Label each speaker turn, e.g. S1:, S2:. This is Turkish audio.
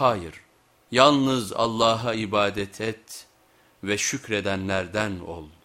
S1: Hayır, yalnız Allah'a ibadet et ve şükredenlerden ol.''